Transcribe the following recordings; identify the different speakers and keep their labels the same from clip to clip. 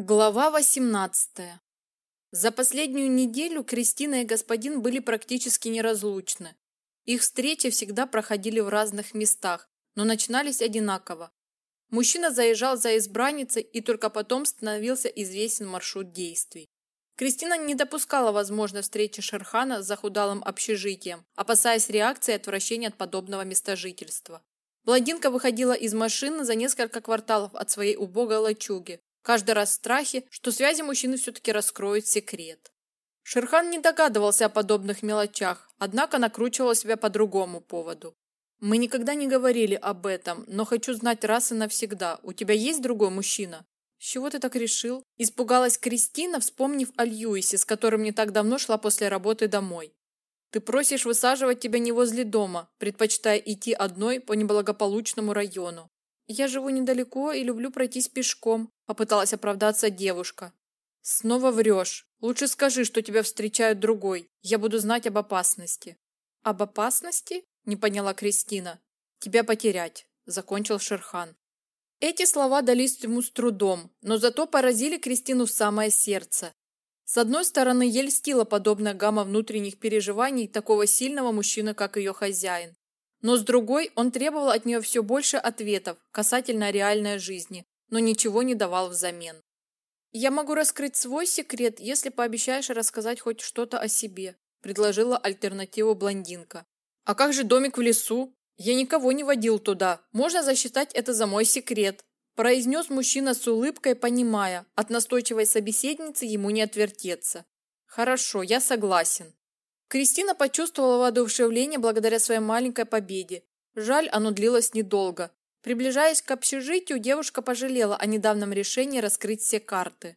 Speaker 1: Глава 18. За последнюю неделю Кристина и господин были практически неразлучны. Их встречи всегда проходили в разных местах, но начинались одинаково. Мужчина заезжал за избранницей, и только потом становился известен маршрут действий. Кристина не допускала возможной встречи Шерхана с захудалым общежитием, опасаясь реакции и отвращения от подобного местожительства. Блондинка выходила из машины за несколько кварталов от своей убогой лачуги, каждый раз в страхе, что связи мужчины все-таки раскроют секрет. Шерхан не догадывался о подобных мелочах, однако накручивал себя по другому поводу. «Мы никогда не говорили об этом, но хочу знать раз и навсегда. У тебя есть другой мужчина?» «С чего ты так решил?» Испугалась Кристина, вспомнив о Льюисе, с которым не так давно шла после работы домой. «Ты просишь высаживать тебя не возле дома, предпочитая идти одной по неблагополучному району. Я живу недалеко и люблю пройтись пешком, попыталась оправдаться девушка. Снова врешь. Лучше скажи, что тебя встречают другой. Я буду знать об опасности. Об опасности? Не поняла Кристина. Тебя потерять, закончил Шерхан. Эти слова дались ему с трудом, но зато поразили Кристину в самое сердце. С одной стороны, ей льстила подобная гамма внутренних переживаний такого сильного мужчины, как ее хозяин. Но с другой, он требовал от нее все больше ответов касательно реальной жизни, но ничего не давал взамен. «Я могу раскрыть свой секрет, если пообещаешь рассказать хоть что-то о себе», предложила альтернативу блондинка. «А как же домик в лесу? Я никого не водил туда. Можно засчитать это за мой секрет», произнес мужчина с улыбкой, понимая, от настойчивой собеседницы ему не отвертеться. «Хорошо, я согласен». Кристина почувствовала воодушевление благодаря своей маленькой победе. Жаль, оно длилось недолго. Приближаясь к общежитию, девушка пожалела о недавнем решении раскрыть все карты.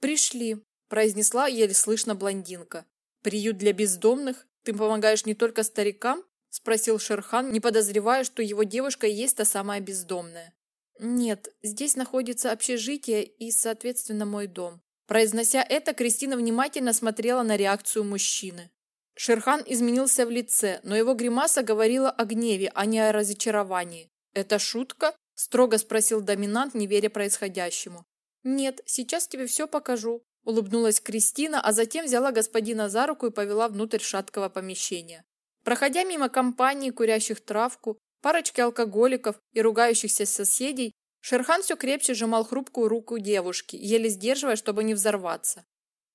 Speaker 1: «Пришли», – произнесла еле слышно блондинка. «Приют для бездомных? Ты помогаешь не только старикам?» – спросил Шерхан, не подозревая, что его девушка и есть та самая бездомная. «Нет, здесь находится общежитие и, соответственно, мой дом». Произнося это, Кристина внимательно смотрела на реакцию мужчины. Шерхан изменился в лице, но его гримаса говорила о гневе, а не о разочаровании. «Это шутка?» – строго спросил доминант, не веря происходящему. «Нет, сейчас тебе все покажу», – улыбнулась Кристина, а затем взяла господина за руку и повела внутрь шаткого помещения. Проходя мимо компании, курящих травку, парочки алкоголиков и ругающихся соседей, Шерхан все крепче сжимал хрупкую руку девушки, еле сдерживая, чтобы не взорваться.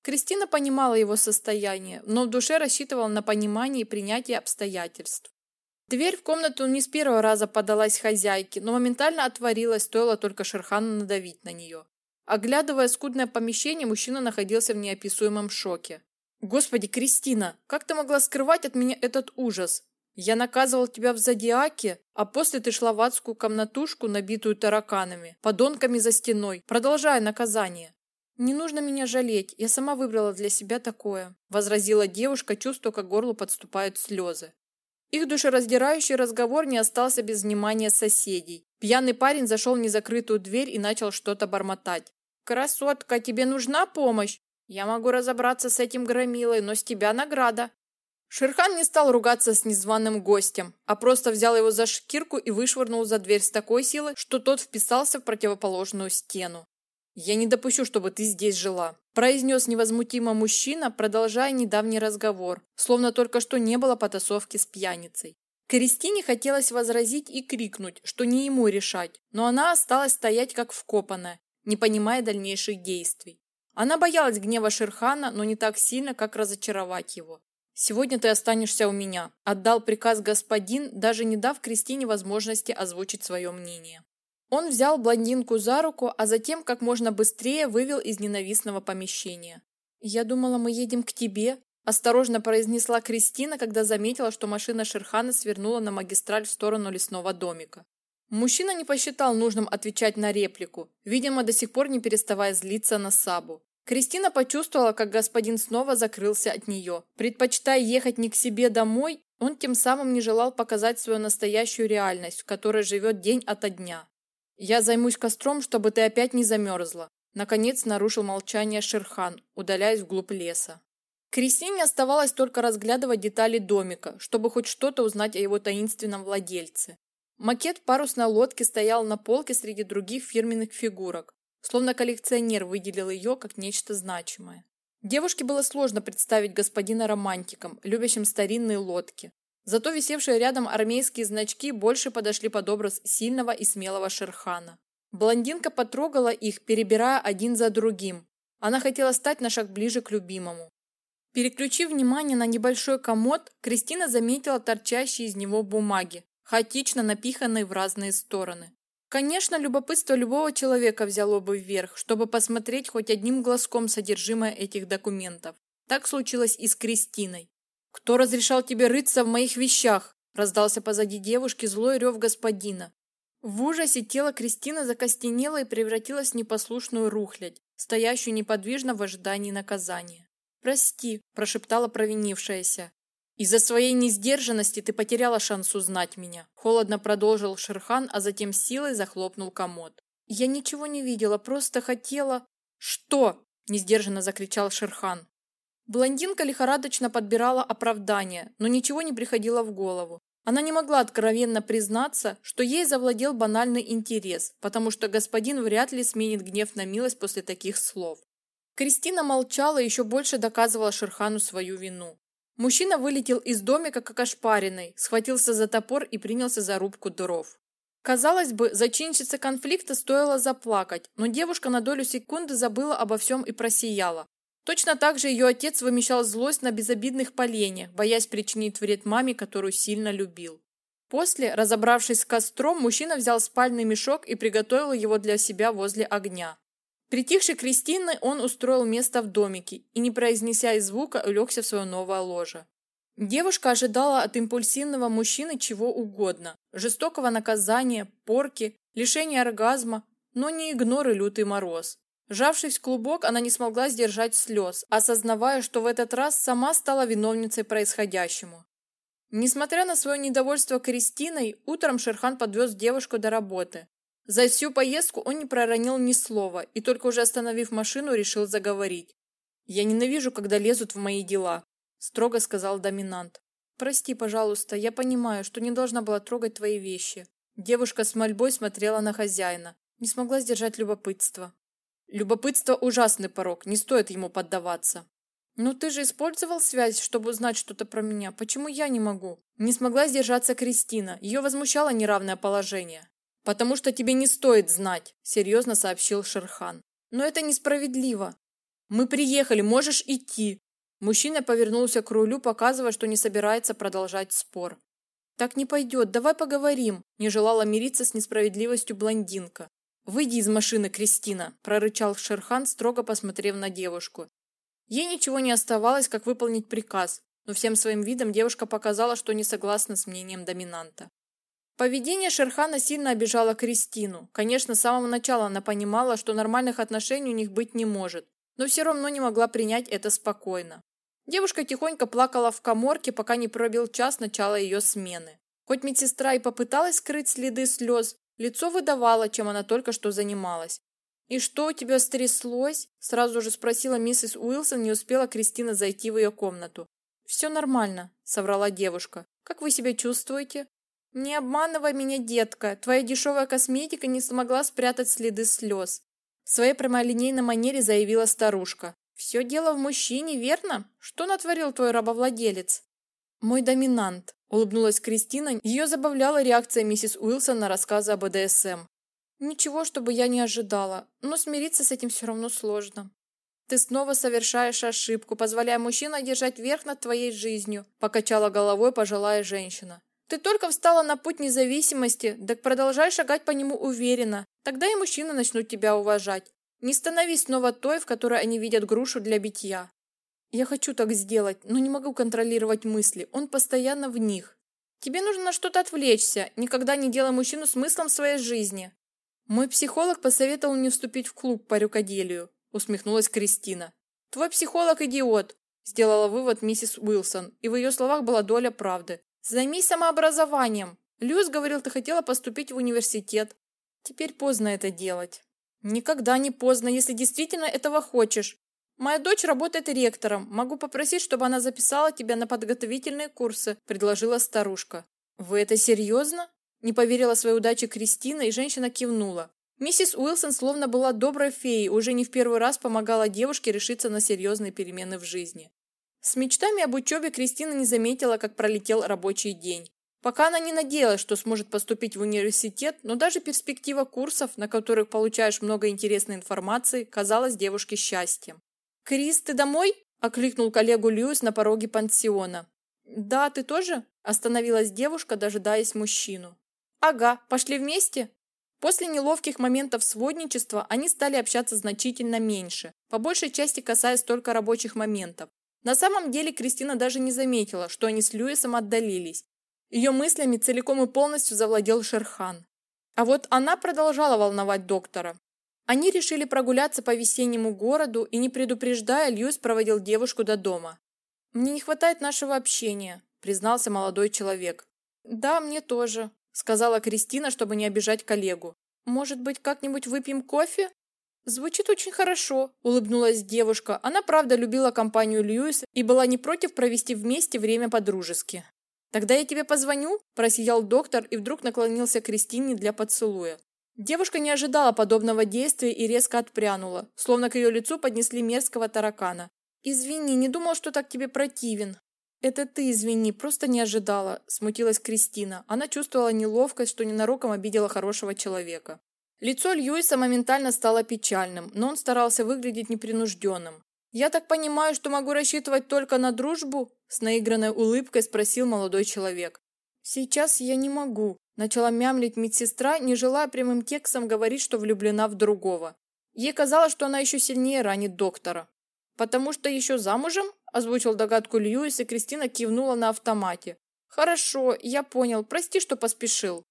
Speaker 1: Кристина понимала его состояние, но в душе рассчитывала на понимание и принятие обстоятельств. Дверь в комнату не с первого раза подалась хозяйке, но моментально отворилась, стоило только Шерхану надавить на нее. Оглядывая скудное помещение, мужчина находился в неописуемом шоке. «Господи, Кристина, как ты могла скрывать от меня этот ужас? Я наказывал тебя в зодиаке, а после ты шла в адскую комнатушку, набитую тараканами, подонками за стеной, продолжая наказание. «Не нужно меня жалеть, я сама выбрала для себя такое», – возразила девушка, чувствуя, как горлу подступают слезы. Их душераздирающий разговор не остался без внимания соседей. Пьяный парень зашел в незакрытую дверь и начал что-то бормотать. «Красотка, тебе нужна помощь? Я могу разобраться с этим громилой, но с тебя награда». Шерхан не стал ругаться с незваным гостем, а просто взял его за шкирку и вышвырнул за дверь с такой силой, что тот вписался в противоположную стену. «Я не допущу, чтобы ты здесь жила», – произнес невозмутимо мужчина, продолжая недавний разговор, словно только что не было потасовки с пьяницей. Кристине хотелось возразить и крикнуть, что не ему решать, но она осталась стоять как вкопанная, не понимая дальнейших действий. Она боялась гнева Шерхана, но не так сильно, как разочаровать его. «Сегодня ты останешься у меня», – отдал приказ господин, даже не дав Кристине возможности озвучить свое мнение. Он взял блондинку за руку, а затем как можно быстрее вывел из ненавистного помещения. «Я думала, мы едем к тебе», – осторожно произнесла Кристина, когда заметила, что машина Шерхана свернула на магистраль в сторону лесного домика. Мужчина не посчитал нужным отвечать на реплику, видимо, до сих пор не переставая злиться на Сабу. Кристина почувствовала, как господин снова закрылся от нее. Предпочитая ехать не к себе домой, он тем самым не желал показать свою настоящую реальность, в которой живет день ото дня. «Я займусь костром, чтобы ты опять не замерзла», наконец нарушил молчание Шерхан, удаляясь вглубь леса. Кристине оставалось только разглядывать детали домика, чтобы хоть что-то узнать о его таинственном владельце. Макет парусной лодки стоял на полке среди других фирменных фигурок. словно коллекционер выделил ее как нечто значимое. Девушке было сложно представить господина романтиком, любящим старинные лодки. Зато висевшие рядом армейские значки больше подошли под образ сильного и смелого Шерхана. Блондинка потрогала их, перебирая один за другим. Она хотела стать на шаг ближе к любимому. Переключив внимание на небольшой комод, Кристина заметила торчащие из него бумаги, хаотично напиханные в разные стороны. Конечно, любопытство любого человека взяло бы вверх, чтобы посмотреть хоть одним глазком содержимое этих документов. Так случилось и с Кристиной. «Кто разрешал тебе рыться в моих вещах?» раздался позади девушки злой рев господина. В ужасе тело Кристины закостенело и превратилось в непослушную рухлядь, стоящую неподвижно в ожидании наказания. «Прости», – прошептала провинившаяся. «Из-за своей несдержанности ты потеряла шанс узнать меня», – холодно продолжил Шерхан, а затем силой захлопнул комод. «Я ничего не видела, просто хотела...» «Что?» – несдержанно закричал Шерхан. Блондинка лихорадочно подбирала оправдания, но ничего не приходило в голову. Она не могла откровенно признаться, что ей завладел банальный интерес, потому что господин вряд ли сменит гнев на милость после таких слов. Кристина молчала и еще больше доказывала Шерхану свою вину. Мужчина вылетел из домика как ошпаренный, схватился за топор и принялся за рубку дров. Казалось бы, зачинщице конфликта стоило заплакать, но девушка на долю секунды забыла обо всем и просияла. Точно так же ее отец вымещал злость на безобидных поленьях, боясь причинить вред маме, которую сильно любил. После, разобравшись с костром, мужчина взял спальный мешок и приготовил его для себя возле огня. Притихшей Кристины он устроил место в домике и, не произнеся и звука, улегся в свое новое ложе. Девушка ожидала от импульсивного мужчины чего угодно – жестокого наказания, порки, лишения оргазма, но не игнор и лютый мороз. Сжавшись в клубок, она не смогла сдержать слез, осознавая, что в этот раз сама стала виновницей происходящему. Несмотря на свое недовольство Кристиной, утром Шерхан подвез девушку до работы. За всю поездку он не проронил ни слова и только уже остановив машину, решил заговорить. «Я ненавижу, когда лезут в мои дела», – строго сказал доминант. «Прости, пожалуйста, я понимаю, что не должна была трогать твои вещи». Девушка с мольбой смотрела на хозяина. Не смогла сдержать любопытство. Любопытство – ужасный порог, не стоит ему поддаваться. «Ну ты же использовал связь, чтобы узнать что-то про меня. Почему я не могу?» Не смогла сдержаться Кристина. Ее возмущало неравное положение. «Потому что тебе не стоит знать», – серьезно сообщил Шерхан. «Но это несправедливо. Мы приехали, можешь идти». Мужчина повернулся к рулю, показывая, что не собирается продолжать спор. «Так не пойдет, давай поговорим», – не желала мириться с несправедливостью блондинка. «Выйди из машины, Кристина», – прорычал Шерхан, строго посмотрев на девушку. Ей ничего не оставалось, как выполнить приказ, но всем своим видом девушка показала, что не согласна с мнением доминанта. Поведение Шерхана сильно обижало Кристину. Конечно, с самого начала она понимала, что нормальных отношений у них быть не может, но все равно не могла принять это спокойно. Девушка тихонько плакала в коморке, пока не пробил час начала ее смены. Хоть медсестра и попыталась скрыть следы слез, лицо выдавало, чем она только что занималась. «И что у тебя стряслось?» – сразу же спросила миссис Уилсон, не успела Кристина зайти в ее комнату. «Все нормально», – соврала девушка. «Как вы себя чувствуете?» «Не обманывай меня, детка, твоя дешевая косметика не смогла спрятать следы слез», в своей прямолинейной манере заявила старушка. «Все дело в мужчине, верно? Что натворил твой рабовладелец?» «Мой доминант», – улыбнулась Кристина. Ее забавляла реакция миссис Уилсон на рассказы об БДСМ. «Ничего, чтобы я не ожидала, но смириться с этим все равно сложно». «Ты снова совершаешь ошибку, позволяя мужчине держать верх над твоей жизнью», – покачала головой пожилая женщина. Ты только встала на путь независимости, так продолжай шагать по нему уверенно. Тогда и мужчины начнут тебя уважать. Не становись снова той, в которой они видят грушу для битья. Я хочу так сделать, но не могу контролировать мысли. Он постоянно в них. Тебе нужно на что-то отвлечься. Никогда не делай мужчину смыслом своей жизни. Мой психолог посоветовал мне вступить в клуб по рукоделию, усмехнулась Кристина. Твой психолог идиот, сделала вывод миссис Уилсон, и в ее словах была доля правды. Займись самообразованием. Люс говорил, ты хотела поступить в университет. Теперь поздно это делать. Никогда не поздно, если действительно этого хочешь. Моя дочь работает ректором. Могу попросить, чтобы она записала тебя на подготовительные курсы, предложила старушка. Вы это серьезно? Не поверила своей удаче Кристина, и женщина кивнула. Миссис Уилсон словно была доброй феей, уже не в первый раз помогала девушке решиться на серьезные перемены в жизни. С мечтами об учебе Кристина не заметила, как пролетел рабочий день. Пока она не надеялась, что сможет поступить в университет, но даже перспектива курсов, на которых получаешь много интересной информации, казалась девушке счастьем. «Крис, ты домой?» – окликнул коллегу Льюис на пороге пансиона. «Да, ты тоже?» – остановилась девушка, дожидаясь мужчину. «Ага, пошли вместе?» После неловких моментов сводничества они стали общаться значительно меньше, по большей части касаясь только рабочих моментов. На самом деле Кристина даже не заметила, что они с Льюисом отдалились. Ее мыслями целиком и полностью завладел Шерхан. А вот она продолжала волновать доктора. Они решили прогуляться по весеннему городу и, не предупреждая, Льюис проводил девушку до дома. «Мне не хватает нашего общения», – признался молодой человек. «Да, мне тоже», – сказала Кристина, чтобы не обижать коллегу. «Может быть, как-нибудь выпьем кофе?» «Звучит очень хорошо», – улыбнулась девушка. Она правда любила компанию Льюиса и была не против провести вместе время по-дружески. «Тогда я тебе позвоню?» – просиял доктор и вдруг наклонился к Кристине для поцелуя. Девушка не ожидала подобного действия и резко отпрянула, словно к ее лицу поднесли мерзкого таракана. «Извини, не думал, что так тебе противен». «Это ты извини, просто не ожидала», – смутилась Кристина. Она чувствовала неловкость, что ненароком обидела хорошего человека. Лицо Льюиса моментально стало печальным, но он старался выглядеть непринужденным. «Я так понимаю, что могу рассчитывать только на дружбу?» – с наигранной улыбкой спросил молодой человек. «Сейчас я не могу», – начала мямлить медсестра, не желая прямым текстом говорить, что влюблена в другого. Ей казалось, что она еще сильнее ранит доктора. «Потому что еще замужем?» – озвучил догадку Льюис, и Кристина кивнула на автомате. «Хорошо, я понял. Прости, что поспешил».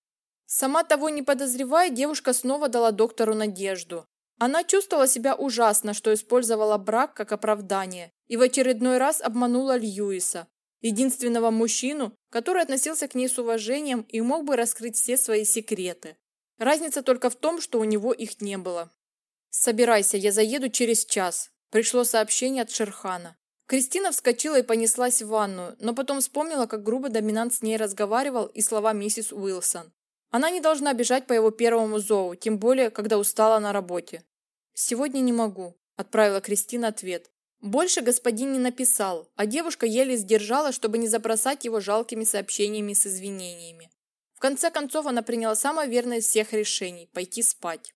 Speaker 1: Сама того не подозревая, девушка снова дала доктору надежду. Она чувствовала себя ужасно, что использовала брак как оправдание, и в очередной раз обманула Льюиса, единственного мужчину, который относился к ней с уважением и мог бы раскрыть все свои секреты. Разница только в том, что у него их не было. «Собирайся, я заеду через час», Пришло сообщение от Шерхана. Кристина вскочила и понеслась в ванную, но потом вспомнила, как грубо доминант с ней разговаривал и слова миссис Уилсон. Она не должна бежать по его первому зову, тем более, когда устала на работе. «Сегодня не могу», – отправила Кристина ответ. Больше господин не написал, а девушка еле сдержала, чтобы не забросать его жалкими сообщениями с извинениями. В конце концов, она приняла самое верное из всех решений – пойти спать.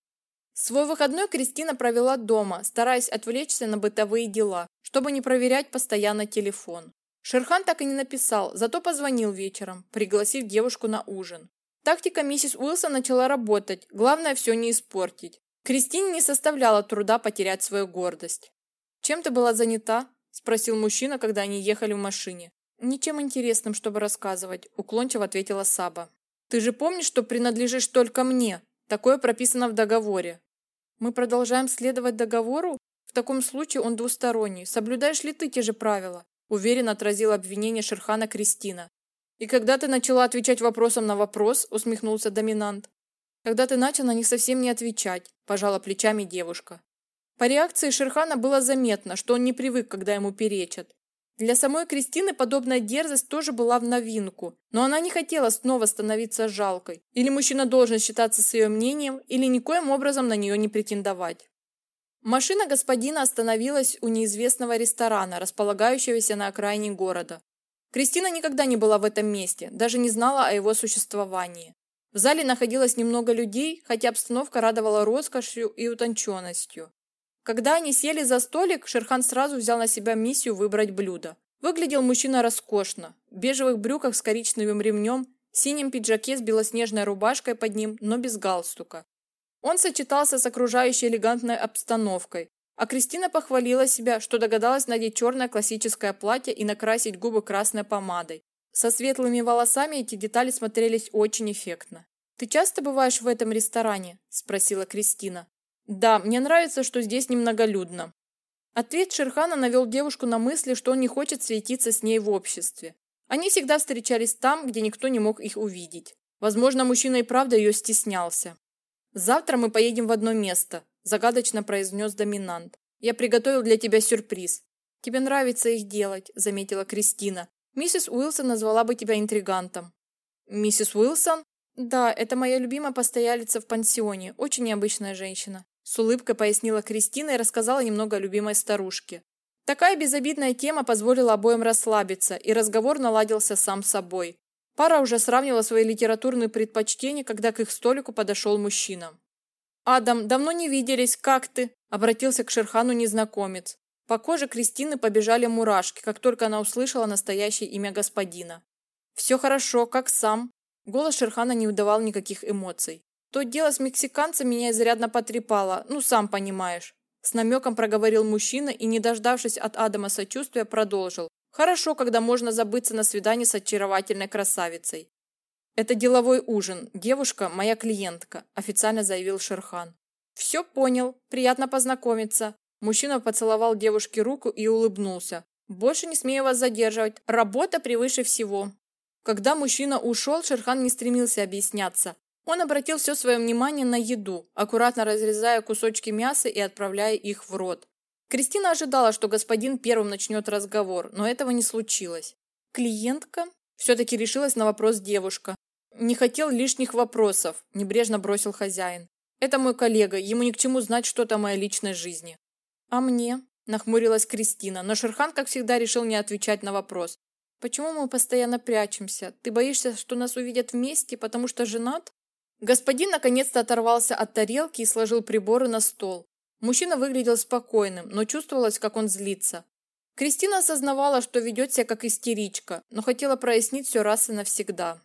Speaker 1: Свой выходной Кристина провела дома, стараясь отвлечься на бытовые дела, чтобы не проверять постоянно телефон. Шерхан так и не написал, зато позвонил вечером, пригласив девушку на ужин. Тактика миссис Уилсон начала работать, главное все не испортить. Кристине не составляло труда потерять свою гордость. «Чем ты была занята?» – спросил мужчина, когда они ехали в машине. «Ничем интересным, чтобы рассказывать», – уклончиво ответила Саба. «Ты же помнишь, что принадлежишь только мне?» Такое прописано в договоре. Мы продолжаем следовать договору? В таком случае он двусторонний. Соблюдаешь ли ты те же правила? Уверенно отразила обвинение Шерхана Кристина. И когда ты начала отвечать вопросом на вопрос, усмехнулся доминант. Когда ты начал на них совсем не отвечать, пожала плечами девушка. По реакции Шерхана было заметно, что он не привык, когда ему перечат. Для самой Кристины подобная дерзость тоже была в новинку, но она не хотела снова становиться жалкой. Или мужчина должен считаться с ее мнением, или никоим образом на нее не претендовать. Машина господина остановилась у неизвестного ресторана, располагающегося на окраине города. Кристина никогда не была в этом месте, даже не знала о его существовании. В зале находилось немного людей, хотя обстановка радовала роскошью и утонченностью. Когда они сели за столик, Шерхан сразу взял на себя миссию выбрать блюдо. Выглядел мужчина роскошно, в бежевых брюках с коричневым ремнем, синем пиджаке с белоснежной рубашкой под ним, но без галстука. Он сочетался с окружающей элегантной обстановкой, а Кристина похвалила себя, что догадалась надеть черное классическое платье и накрасить губы красной помадой. Со светлыми волосами эти детали смотрелись очень эффектно. «Ты часто бываешь в этом ресторане?» – спросила Кристина. Да, мне нравится, что здесь немноголюдно. Ответ Шерхана навел девушку на мысли, что он не хочет светиться с ней в обществе. Они всегда встречались там, где никто не мог их увидеть. Возможно, мужчина и правда ее стеснялся. «Завтра мы поедем в одно место», – загадочно произнес доминант. «Я приготовил для тебя сюрприз». «Тебе нравится их делать», – заметила Кристина. «Миссис Уилсон назвала бы тебя интригантом». «Миссис Уилсон?» Да, это моя любимая постоялица в пансионе, очень необычная женщина. С улыбкой пояснила Кристина и рассказала немного о любимой старушке. Такая безобидная тема позволила обоим расслабиться, и разговор наладился сам собой. Пара уже сравнивала свои литературные предпочтения, когда к их столику подошел мужчина. «Адам, давно не виделись, как ты?» – обратился к Шерхану незнакомец. По коже Кристины побежали мурашки, как только она услышала настоящее имя господина. «Все хорошо, как сам?» Голос Шерхана не выдавал никаких эмоций. «То дело с мексиканцем меня изрядно потрепало, ну, сам понимаешь». С намеком проговорил мужчина и, не дождавшись от Адама сочувствия, продолжил. «Хорошо, когда можно забыться на свидании с очаровательной красавицей». «Это деловой ужин. Девушка – моя клиентка», – официально заявил Шерхан. «Все понял. Приятно познакомиться». Мужчина поцеловал девушке руку и улыбнулся. «Больше не смею вас задерживать. Работа превыше всего». Когда мужчина ушел, Шерхан не стремился объясняться. Он обратил все свое внимание на еду, аккуратно разрезая кусочки мяса и отправляя их в рот. Кристина ожидала, что господин первым начнет разговор, но этого не случилось. «Клиентка?» Все-таки решилась на вопрос девушка. «Не хотел лишних вопросов», – небрежно бросил хозяин. «Это мой коллега, ему ни к чему знать что-то о моей личной жизни». «А мне?» – нахмурилась Кристина, но Шерхан, как всегда, решил не отвечать на вопрос. «Почему мы постоянно прячемся? Ты боишься, что нас увидят вместе, потому что женат?» Господин наконец-то оторвался от тарелки и сложил приборы на стол. Мужчина выглядел спокойным, но чувствовалось, как он злится. Кристина осознавала, что ведет себя как истеричка, но хотела прояснить все раз и навсегда.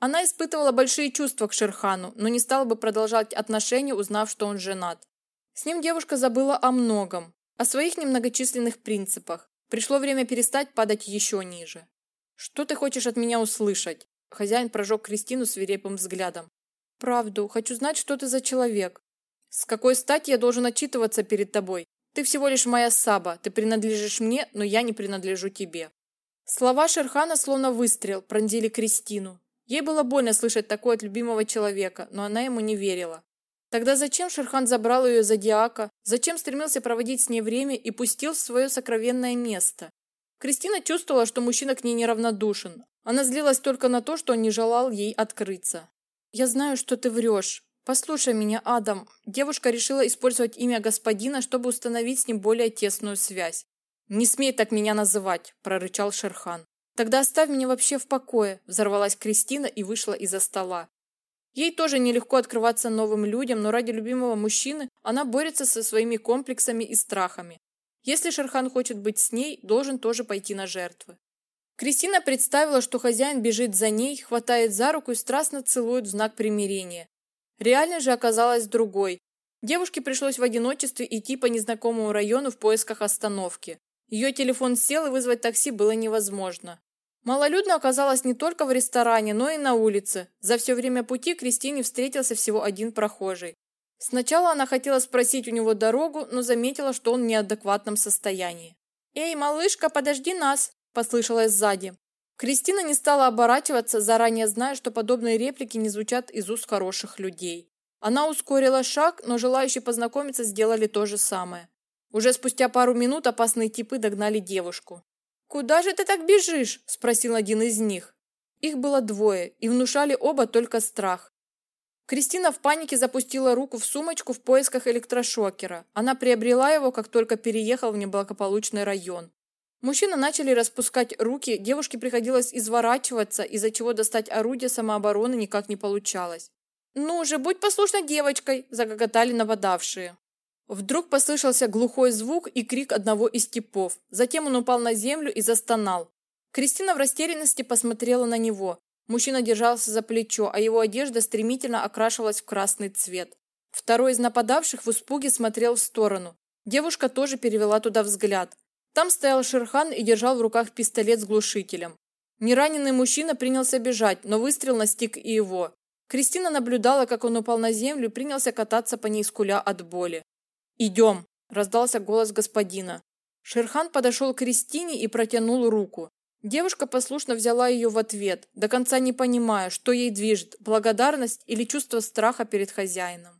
Speaker 1: Она испытывала большие чувства к Шерхану, но не стала бы продолжать отношения, узнав, что он женат. С ним девушка забыла о многом, о своих немногочисленных принципах. Пришло время перестать падать еще ниже. «Что ты хочешь от меня услышать?» Хозяин прожег Кристину свирепым взглядом. Правду. Хочу знать, что ты за человек. С какой стати я должен отчитываться перед тобой? Ты всего лишь моя саба. Ты принадлежишь мне, но я не принадлежу тебе. Слова Шерхана словно выстрел пронзили Кристину. Ей было больно слышать такое от любимого человека, но она ему не верила. Тогда зачем Шерхан забрал ее зодиака? Зачем стремился проводить с ней время и пустил в свое сокровенное место? Кристина чувствовала, что мужчина к ней неравнодушен. Она злилась только на то, что он не желал ей открыться. «Я знаю, что ты врешь. Послушай меня, Адам. Девушка решила использовать имя господина, чтобы установить с ним более тесную связь. «Не смей так меня называть», – прорычал Шерхан. «Тогда оставь меня вообще в покое», – взорвалась Кристина и вышла из-за стола. Ей тоже нелегко открываться новым людям, но ради любимого мужчины она борется со своими комплексами и страхами. Если Шерхан хочет быть с ней, должен тоже пойти на жертвы. Кристина представила, что хозяин бежит за ней, хватает за руку и страстно целует в знак примирения. Реальность же оказалась другой. Девушке пришлось в одиночестве идти по незнакомому району в поисках остановки. Ее телефон сел, и вызвать такси было невозможно. Малолюдно оказалось не только в ресторане, но и на улице. За все время пути Кристине встретился всего один прохожий. Сначала она хотела спросить у него дорогу, но заметила, что он в неадекватном состоянии. «Эй, малышка, подожди нас!» Послышалось сзади. Кристина не стала оборачиваться, заранее зная, что подобные реплики не звучат из уст хороших людей. Она ускорила шаг, но желающие познакомиться сделали то же самое. Уже спустя пару минут опасные типы догнали девушку. «Куда же ты так бежишь?» – спросил один из них. Их было двое, и внушали оба только страх. Кристина в панике запустила руку в сумочку в поисках электрошокера. Она приобрела его, как только переехал в неблагополучный район. Мужчины начали распускать руки, девушке приходилось изворачиваться, из-за чего достать орудие самообороны никак не получалось. «Ну же, будь послушной девочкой!» – загоготали нападавшие. Вдруг послышался глухой звук и крик одного из типов. Затем он упал на землю и застонал. Кристина в растерянности посмотрела на него. Мужчина держался за плечо, а его одежда стремительно окрашивалась в красный цвет. Второй из нападавших в испуге смотрел в сторону. Девушка тоже перевела туда взгляд. Там стоял Шерхан и держал в руках пистолет с глушителем. Нераненый мужчина принялся бежать, но выстрел настиг и его. Кристина наблюдала, как он упал на землю и принялся кататься по ней, скуля от боли. «Идем!» – раздался голос господина. Шерхан подошел к Кристине и протянул руку. Девушка послушно взяла ее в ответ, до конца не понимая, что ей движет – благодарность или чувство страха перед хозяином.